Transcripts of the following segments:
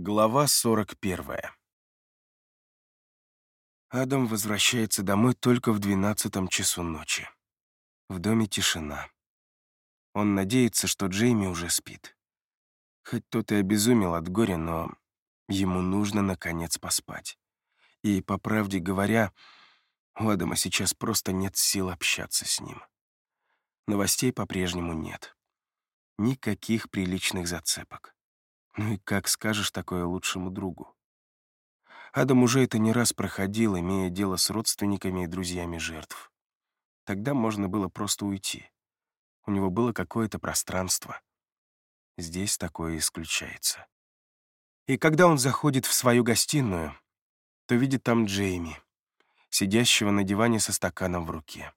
Глава 41. Адам возвращается домой только в двенадцатом часу ночи. В доме тишина. Он надеется, что Джейми уже спит. Хоть тот и обезумел от горя, но ему нужно, наконец, поспать. И, по правде говоря, у Адама сейчас просто нет сил общаться с ним. Новостей по-прежнему нет. Никаких приличных зацепок. Ну и как скажешь такое лучшему другу? Адам уже это не раз проходил, имея дело с родственниками и друзьями жертв. Тогда можно было просто уйти. У него было какое-то пространство. Здесь такое исключается. И когда он заходит в свою гостиную, то видит там Джейми, сидящего на диване со стаканом в руке.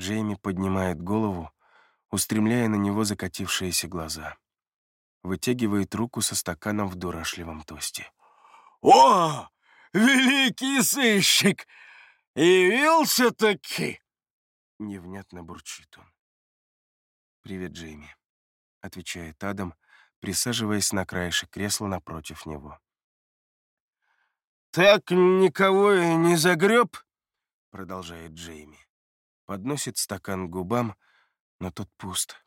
Джейми поднимает голову, устремляя на него закатившиеся глаза вытягивает руку со стаканом в дурашливом тосте. «О, великий сыщик! Явился-таки!» Невнятно бурчит он. «Привет, Джейми», — отвечает Адам, присаживаясь на краешек кресла напротив него. «Так никого и не загреб?» — продолжает Джейми. Подносит стакан к губам, но тот пуст.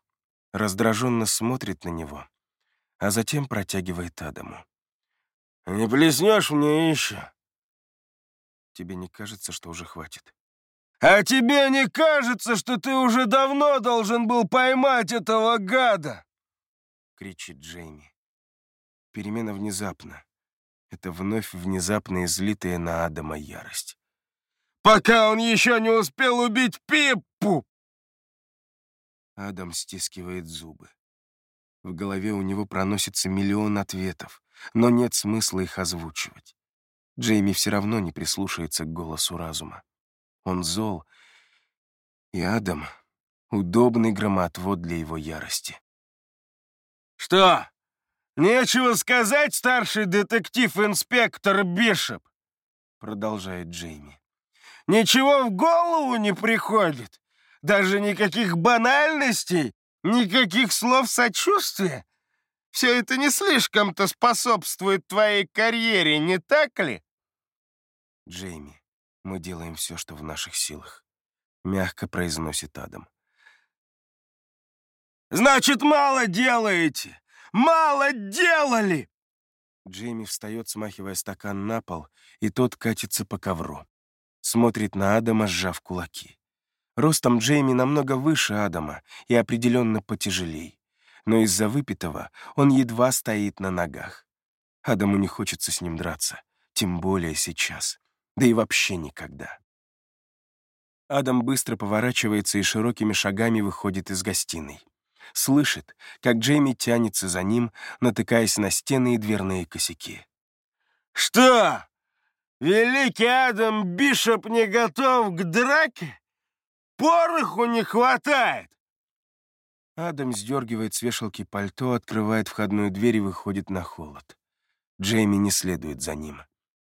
Раздраженно смотрит на него, а затем протягивает Адаму. «Не плеснешь мне еще?» «Тебе не кажется, что уже хватит?» «А тебе не кажется, что ты уже давно должен был поймать этого гада?» — кричит Джейми. Перемена внезапна. Это вновь внезапно излитая на Адама ярость. «Пока он еще не успел убить Пиппу!» Адам стискивает зубы. В голове у него проносится миллион ответов, но нет смысла их озвучивать. Джейми все равно не прислушается к голосу разума. Он зол, и Адам — удобный громоотвод для его ярости. «Что, нечего сказать, старший детектив-инспектор Бишоп?» — продолжает Джейми. «Ничего в голову не приходит? Даже никаких банальностей? Никаких слов сочувствия? Все это не слишком-то способствует твоей карьере, не так ли? Джейми, мы делаем все, что в наших силах. Мягко произносит Адам. Значит, мало делаете! Мало делали! Джейми встает, смахивая стакан на пол, и тот катится по ковру. Смотрит на Адама, сжав кулаки. Ростом Джейми намного выше Адама и определенно потяжелей. Но из-за выпитого он едва стоит на ногах. Адаму не хочется с ним драться, тем более сейчас, да и вообще никогда. Адам быстро поворачивается и широкими шагами выходит из гостиной. Слышит, как Джейми тянется за ним, натыкаясь на стены и дверные косяки. «Что? Великий Адам Бишоп не готов к драке?» Пороху не хватает!» Адам сдергивает с вешалки пальто, открывает входную дверь и выходит на холод. Джейми не следует за ним.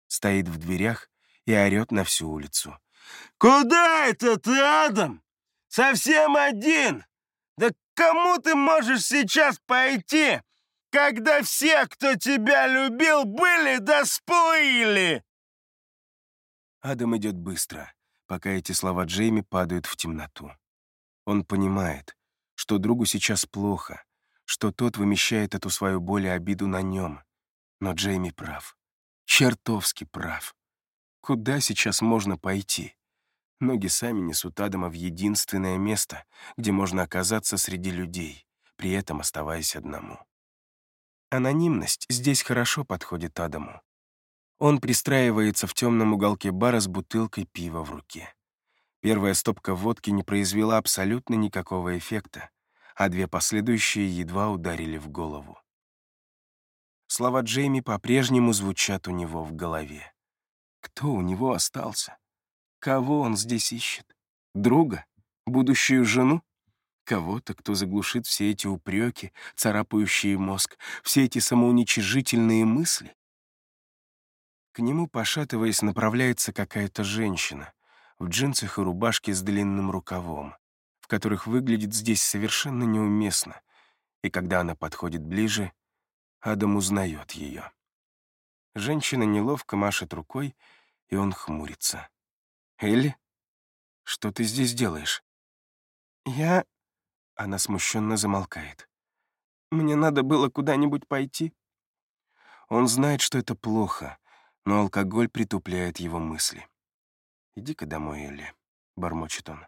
Стоит в дверях и орёт на всю улицу. «Куда это ты, Адам? Совсем один? Да кому ты можешь сейчас пойти, когда все, кто тебя любил, были да сплыли?» Адам идет быстро пока эти слова Джейми падают в темноту. Он понимает, что другу сейчас плохо, что тот вымещает эту свою боль и обиду на нем. Но Джейми прав. Чертовски прав. Куда сейчас можно пойти? Ноги сами несут Адама в единственное место, где можно оказаться среди людей, при этом оставаясь одному. Анонимность здесь хорошо подходит Адаму. Он пристраивается в темном уголке бара с бутылкой пива в руке. Первая стопка водки не произвела абсолютно никакого эффекта, а две последующие едва ударили в голову. Слова Джейми по-прежнему звучат у него в голове. Кто у него остался? Кого он здесь ищет? Друга? Будущую жену? Кого-то, кто заглушит все эти упреки, царапающие мозг, все эти самоуничижительные мысли? К нему, пошатываясь, направляется какая-то женщина в джинсах и рубашке с длинным рукавом, в которых выглядит здесь совершенно неуместно, и когда она подходит ближе, Адам узнает ее. Женщина неловко машет рукой, и он хмурится. «Элли, что ты здесь делаешь?» «Я...» Она смущенно замолкает. «Мне надо было куда-нибудь пойти». Он знает, что это плохо, но алкоголь притупляет его мысли. «Иди-ка домой, Элли», — бормочет он.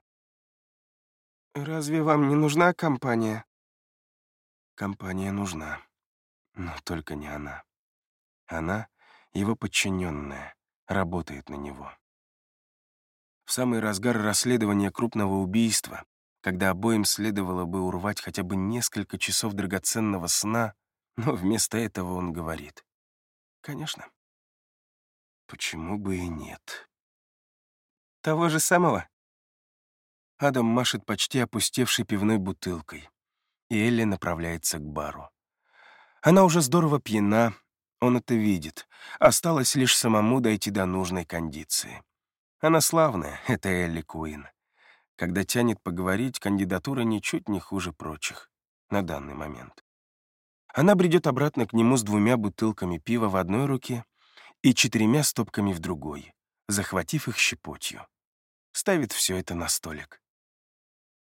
«Разве вам не нужна компания?» Компания нужна, но только не она. Она, его подчиненная, работает на него. В самый разгар расследования крупного убийства, когда обоим следовало бы урвать хотя бы несколько часов драгоценного сна, но вместо этого он говорит. «Конечно. Почему бы и нет?» «Того же самого?» Адам машет почти опустевшей пивной бутылкой и Элли направляется к бару. Она уже здорово пьяна, он это видит. Осталось лишь самому дойти до нужной кондиции. Она славная, это Элли Куин. Когда тянет поговорить, кандидатура ничуть не хуже прочих на данный момент. Она бредет обратно к нему с двумя бутылками пива в одной руке и четырьмя стопками в другой, захватив их щепотью. Ставит все это на столик.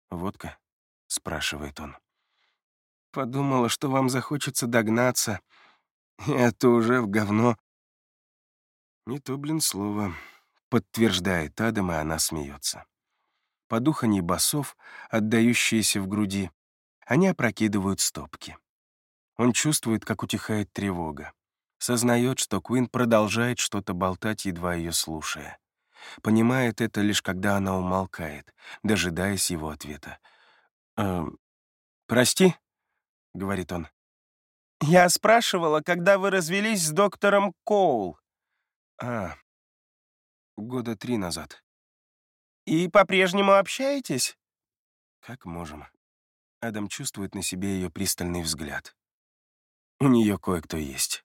«Водка?» — спрашивает он. Подумала, что вам захочется догнаться. Это уже в говно. Не то, блин, слово. Подтверждает Адам, и она смеется. Подуханье басов, отдающиеся в груди, они опрокидывают стопки. Он чувствует, как утихает тревога. Сознает, что Куин продолжает что-то болтать, едва ее слушая. Понимает это лишь когда она умолкает, дожидаясь его ответа. «Э, «Прости?» — говорит он. «Я спрашивала, когда вы развелись с доктором Коул». «А, года три назад». «И по-прежнему общаетесь?» «Как можем». Адам чувствует на себе ее пристальный взгляд. «У нее кое-кто есть», —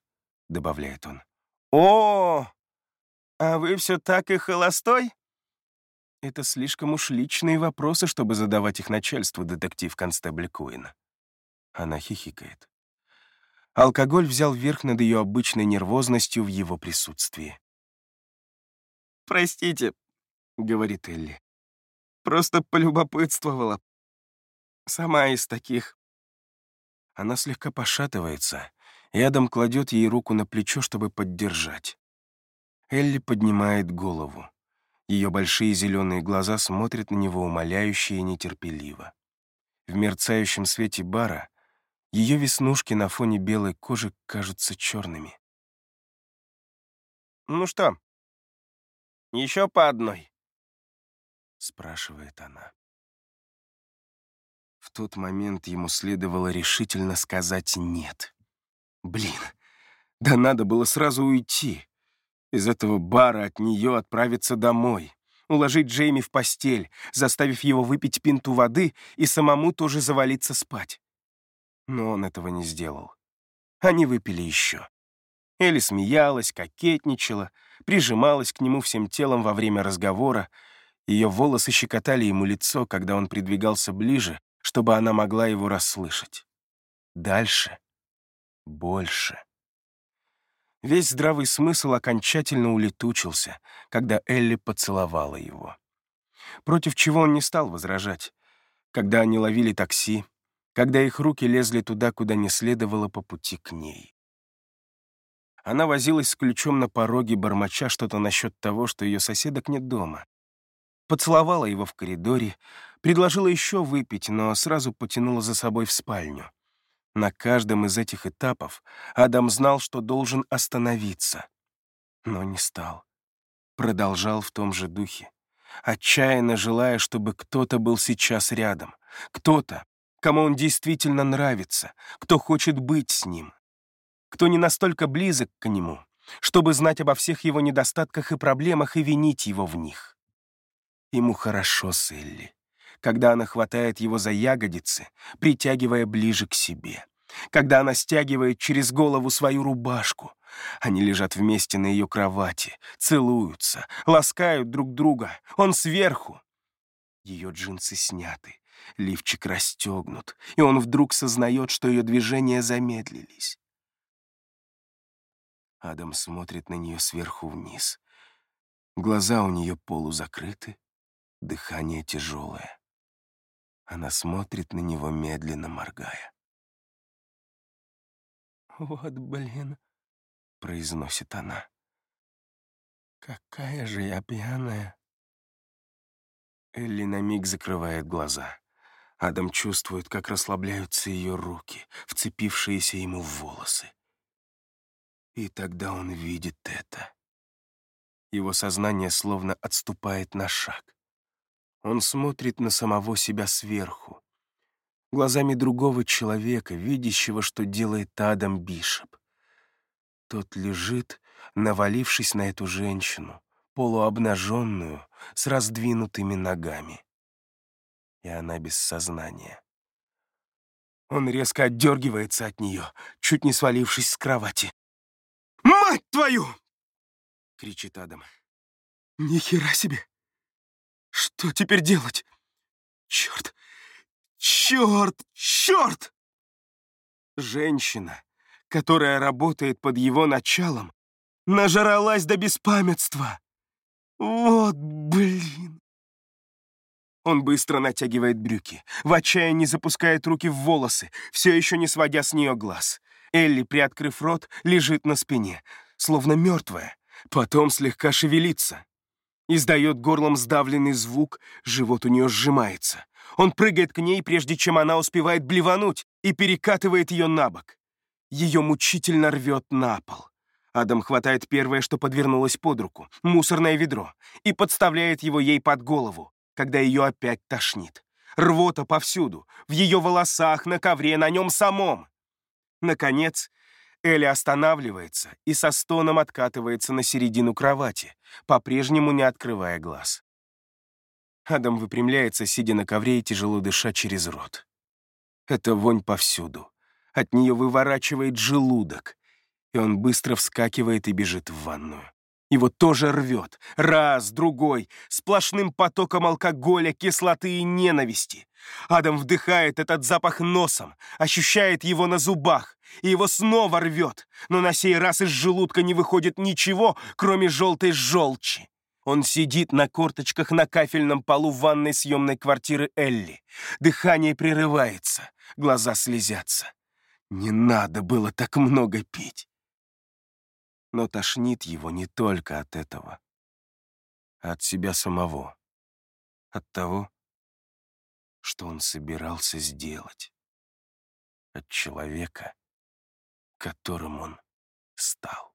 добавляет он. «О, а вы все так и холостой?» Это слишком уж личные вопросы, чтобы задавать их начальству детектив-констебль Куин. Она хихикает. Алкоголь взял верх над ее обычной нервозностью в его присутствии. «Простите», — говорит Элли. «Просто полюбопытствовала. Сама из таких». Она слегка пошатывается, и Адам кладет ей руку на плечо, чтобы поддержать. Элли поднимает голову. Ее большие зеленые глаза смотрят на него умоляюще и нетерпеливо. В мерцающем свете бара ее веснушки на фоне белой кожи кажутся черными. «Ну что, еще по одной?» — спрашивает она. В тот момент ему следовало решительно сказать «нет». Блин, да надо было сразу уйти. Из этого бара от нее отправиться домой, уложить Джейми в постель, заставив его выпить пинту воды и самому тоже завалиться спать но он этого не сделал. Они выпили еще. Элли смеялась, кокетничала, прижималась к нему всем телом во время разговора, ее волосы щекотали ему лицо, когда он придвигался ближе, чтобы она могла его расслышать. Дальше. Больше. Весь здравый смысл окончательно улетучился, когда Элли поцеловала его. Против чего он не стал возражать. Когда они ловили такси, когда их руки лезли туда, куда не следовало по пути к ней. Она возилась с ключом на пороге, бормоча что-то насчет того, что ее соседок нет дома. Поцеловала его в коридоре, предложила еще выпить, но сразу потянула за собой в спальню. На каждом из этих этапов Адам знал, что должен остановиться, но не стал. Продолжал в том же духе, отчаянно желая, чтобы кто-то был сейчас рядом, кто-то, кому он действительно нравится, кто хочет быть с ним, кто не настолько близок к нему, чтобы знать обо всех его недостатках и проблемах и винить его в них. Ему хорошо с Элли, когда она хватает его за ягодицы, притягивая ближе к себе, когда она стягивает через голову свою рубашку, они лежат вместе на ее кровати, целуются, ласкают друг друга, он сверху. Ее джинсы сняты, Лифчик расстегнут, и он вдруг сознает, что ее движения замедлились. Адам смотрит на нее сверху вниз. Глаза у нее полузакрыты, дыхание тяжелое. Она смотрит на него, медленно моргая. «Вот блин», — произносит она. «Какая же я пьяная!» Элли на миг закрывает глаза. Адам чувствует, как расслабляются ее руки, вцепившиеся ему в волосы. И тогда он видит это. Его сознание словно отступает на шаг. Он смотрит на самого себя сверху, глазами другого человека, видящего, что делает Адам Бишоп. Тот лежит, навалившись на эту женщину, полуобнаженную, с раздвинутыми ногами и она без сознания. Он резко отдергивается от нее, чуть не свалившись с кровати. «Мать твою!» — кричит Адам. «Ни хера себе! Что теперь делать? Черт! Черт! Черт!» Женщина, которая работает под его началом, нажралась до беспамятства. Вот блин! Он быстро натягивает брюки, в отчаянии запускает руки в волосы, все еще не сводя с нее глаз. Элли, приоткрыв рот, лежит на спине, словно мертвая, потом слегка шевелится. Издает горлом сдавленный звук, живот у нее сжимается. Он прыгает к ней, прежде чем она успевает блевануть, и перекатывает ее на бок. Ее мучительно рвет на пол. Адам хватает первое, что подвернулось под руку, мусорное ведро, и подставляет его ей под голову когда ее опять тошнит. Рвота повсюду, в ее волосах, на ковре, на нем самом. Наконец, Элли останавливается и со стоном откатывается на середину кровати, по-прежнему не открывая глаз. Адам выпрямляется, сидя на ковре и тяжело дыша через рот. Это вонь повсюду. От нее выворачивает желудок, и он быстро вскакивает и бежит в ванную. Его тоже рвет. Раз, другой, сплошным потоком алкоголя, кислоты и ненависти. Адам вдыхает этот запах носом, ощущает его на зубах, и его снова рвет, но на сей раз из желудка не выходит ничего, кроме желтой желчи. Он сидит на корточках на кафельном полу ванной съемной квартиры Элли. Дыхание прерывается, глаза слезятся. Не надо было так много пить но тошнит его не только от этого, а от себя самого, от того, что он собирался сделать, от человека, которым он стал.